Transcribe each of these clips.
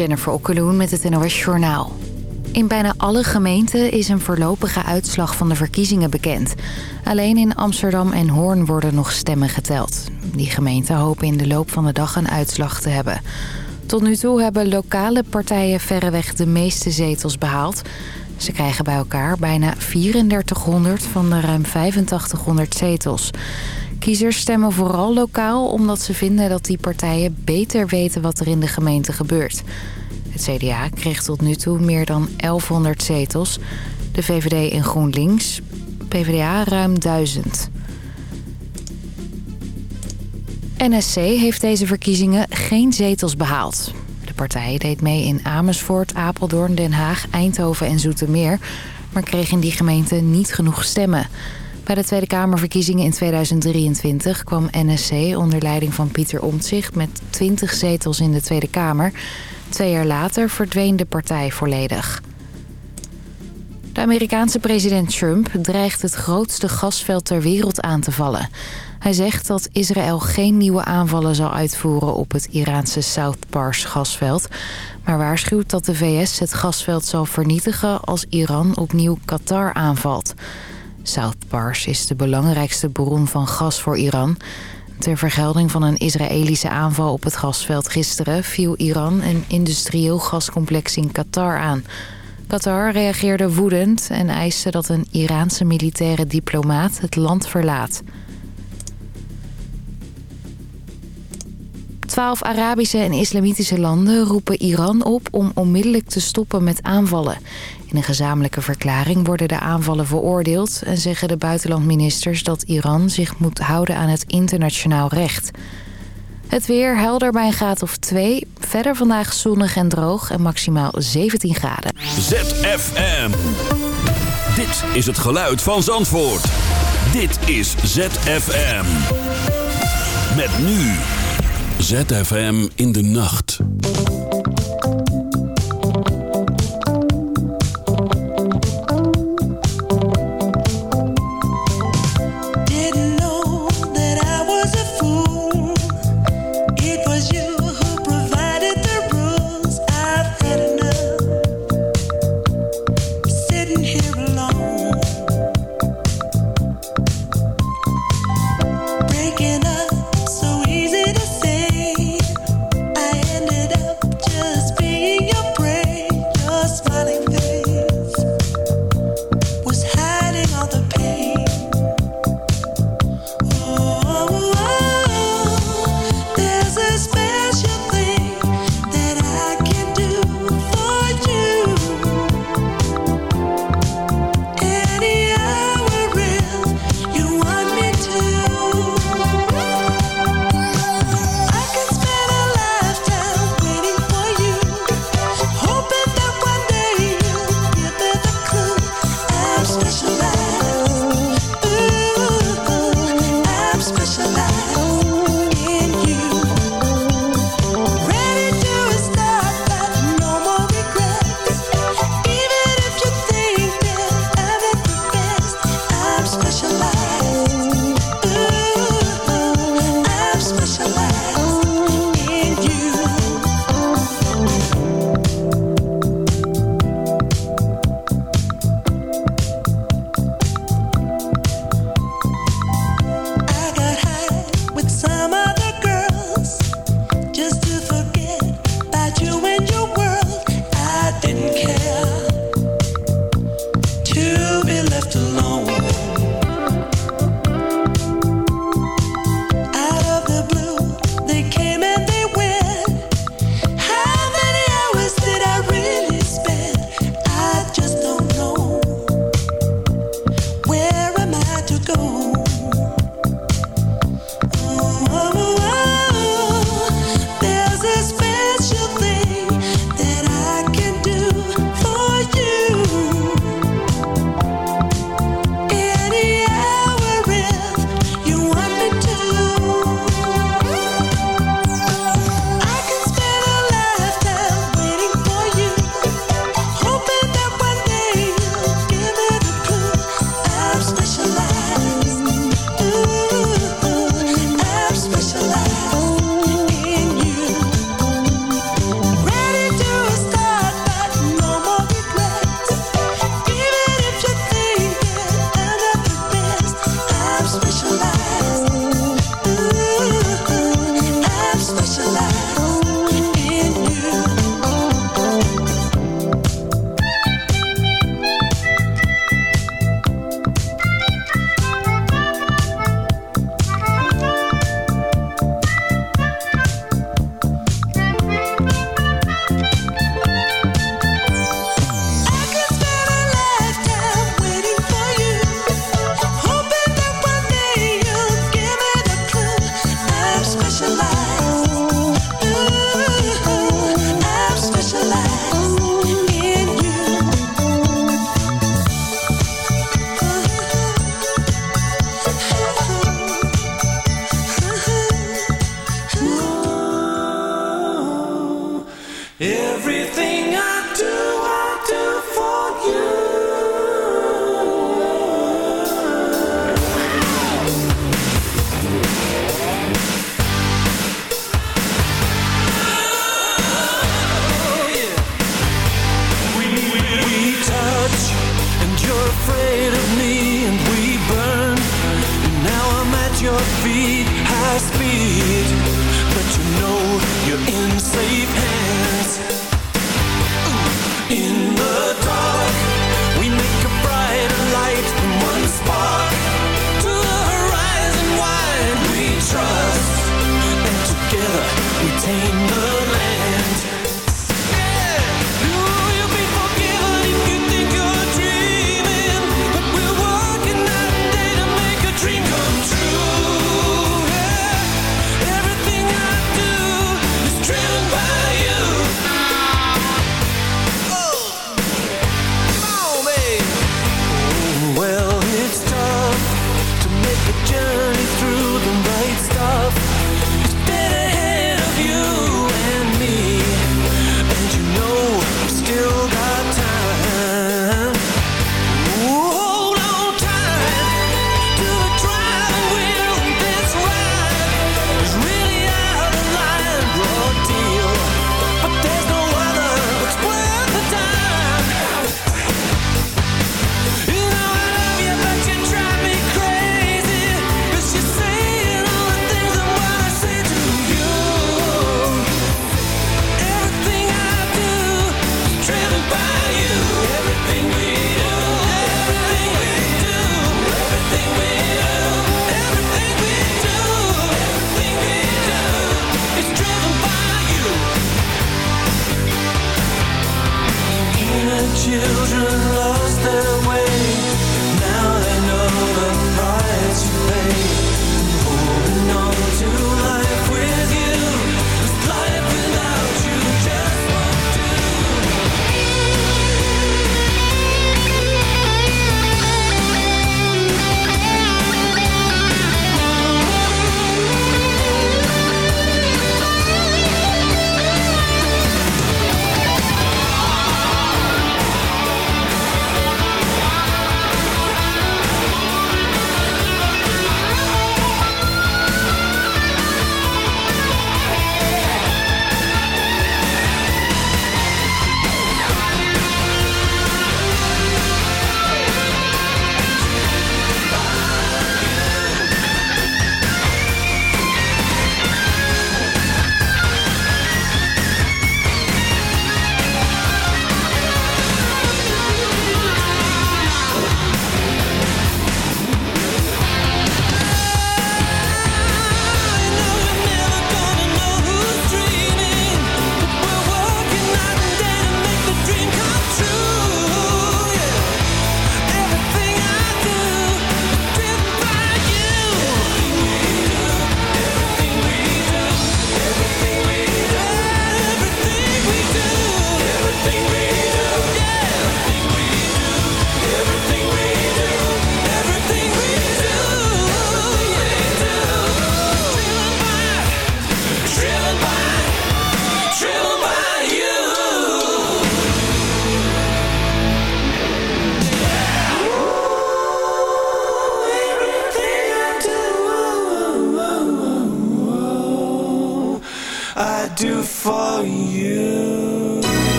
Jennifer Okkeloen met het NOS Journaal. In bijna alle gemeenten is een voorlopige uitslag van de verkiezingen bekend. Alleen in Amsterdam en Hoorn worden nog stemmen geteld. Die gemeenten hopen in de loop van de dag een uitslag te hebben. Tot nu toe hebben lokale partijen verreweg de meeste zetels behaald. Ze krijgen bij elkaar bijna 3400 van de ruim 8500 zetels. Kiezers stemmen vooral lokaal omdat ze vinden dat die partijen beter weten wat er in de gemeente gebeurt. Het CDA kreeg tot nu toe meer dan 1100 zetels. De VVD en GroenLinks, PvdA ruim 1000. NSC heeft deze verkiezingen geen zetels behaald. De partij deed mee in Amersfoort, Apeldoorn, Den Haag, Eindhoven en Zoetermeer... maar kreeg in die gemeenten niet genoeg stemmen. Bij de Tweede Kamerverkiezingen in 2023 kwam NSC onder leiding van Pieter Omtzigt... met 20 zetels in de Tweede Kamer. Twee jaar later verdween de partij volledig. De Amerikaanse president Trump dreigt het grootste gasveld ter wereld aan te vallen. Hij zegt dat Israël geen nieuwe aanvallen zal uitvoeren op het Iraanse South Pars gasveld... maar waarschuwt dat de VS het gasveld zal vernietigen als Iran opnieuw Qatar aanvalt... South Pars is de belangrijkste bron van gas voor Iran. Ter vergelding van een Israëlische aanval op het gasveld gisteren... viel Iran een industrieel gascomplex in Qatar aan. Qatar reageerde woedend en eiste dat een Iraanse militaire diplomaat het land verlaat. Twaalf Arabische en islamitische landen roepen Iran op om onmiddellijk te stoppen met aanvallen. In een gezamenlijke verklaring worden de aanvallen veroordeeld... en zeggen de buitenlandministers dat Iran zich moet houden aan het internationaal recht. Het weer helder bij een graad of 2. Verder vandaag zonnig en droog en maximaal 17 graden. ZFM. Dit is het geluid van Zandvoort. Dit is ZFM. Met nu. ZFM in de nacht.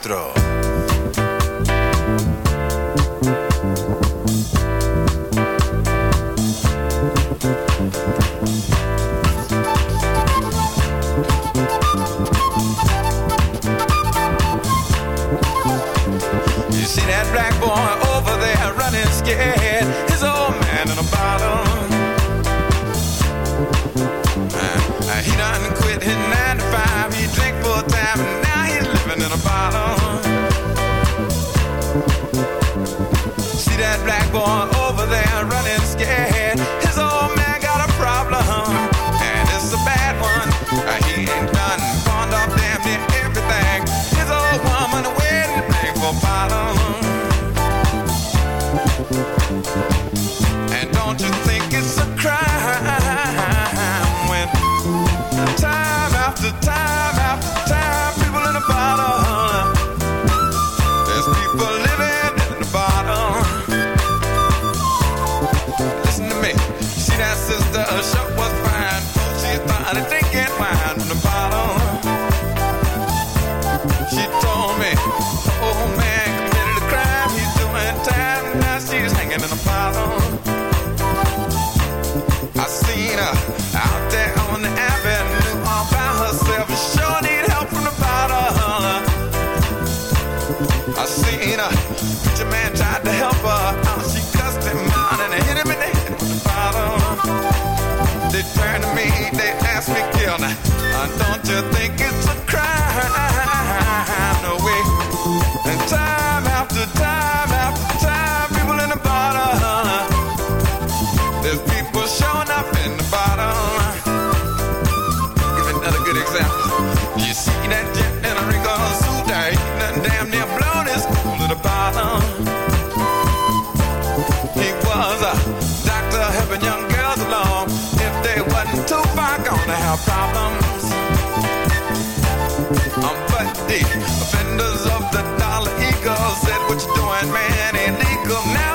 teatro. to think it's a crime. No way. And time after time after time, people in the bottom. There's people showing up in the bottom. Give another good example. You see that in a suit, ain't nothing damn near his cool to the bottom. He was a doctor helping young girls along. If they wasn't too far have problems. Offenders of the dollar eagle said, What you doing, man? Illegal." now.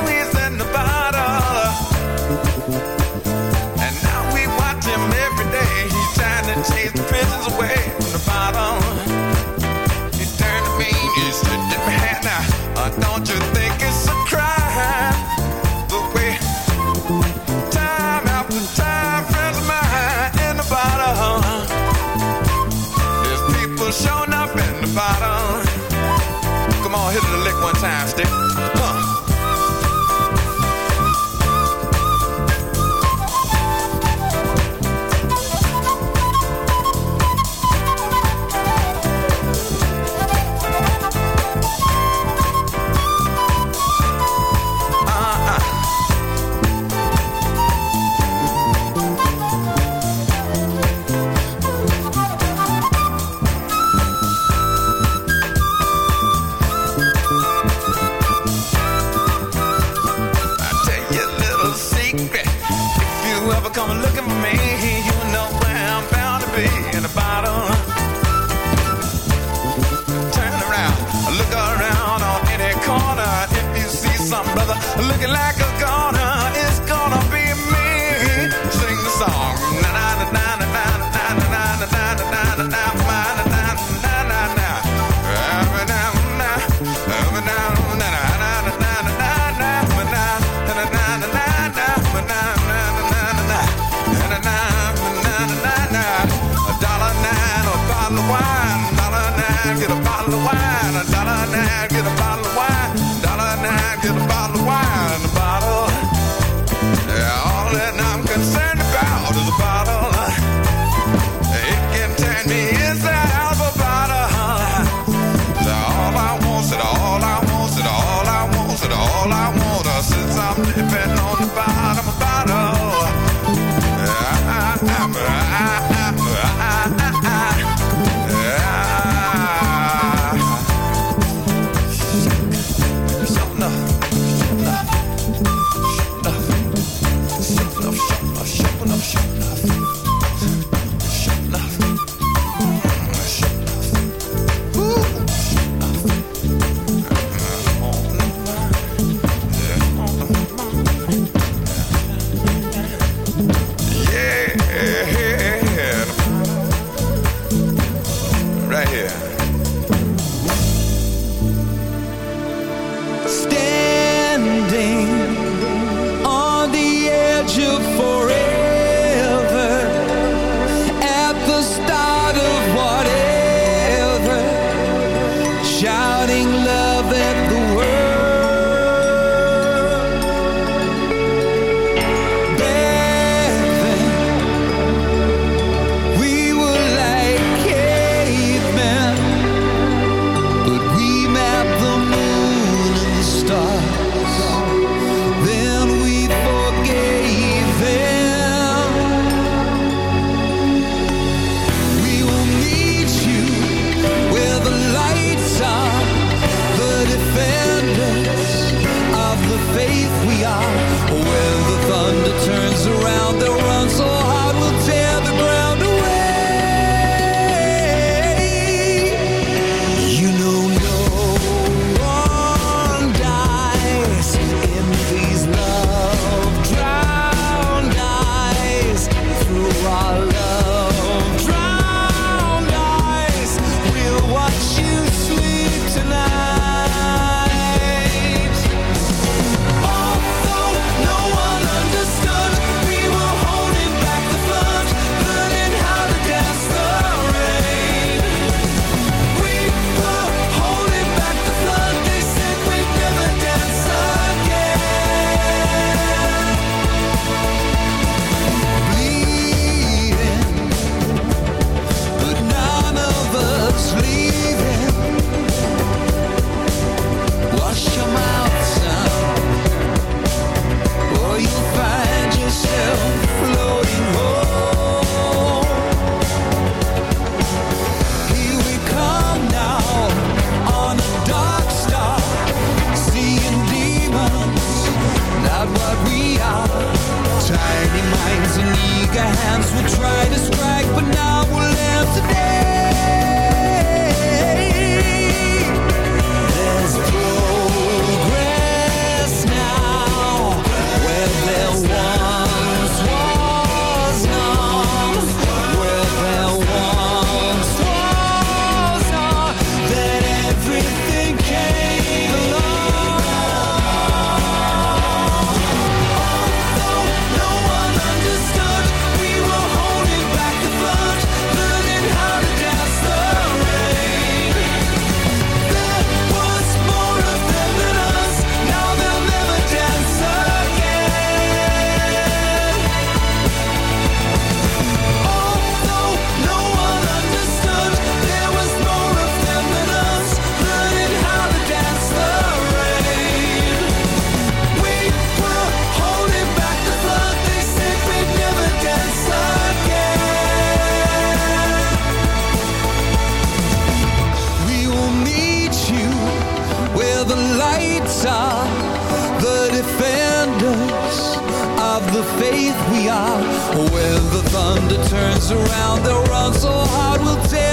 Run so hard we'll tear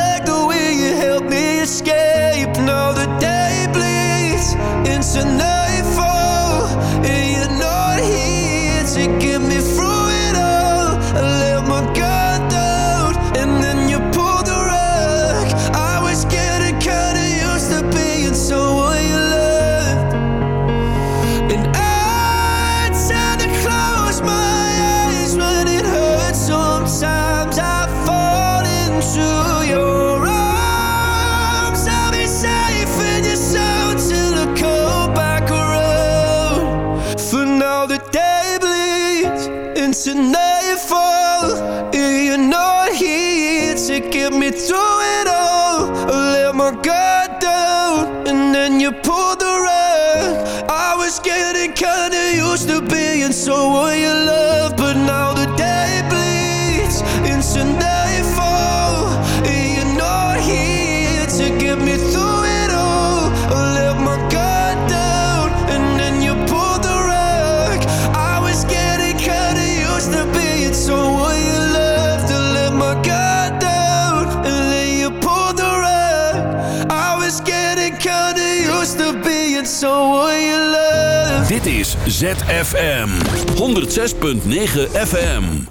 ZFM 106.9 FM.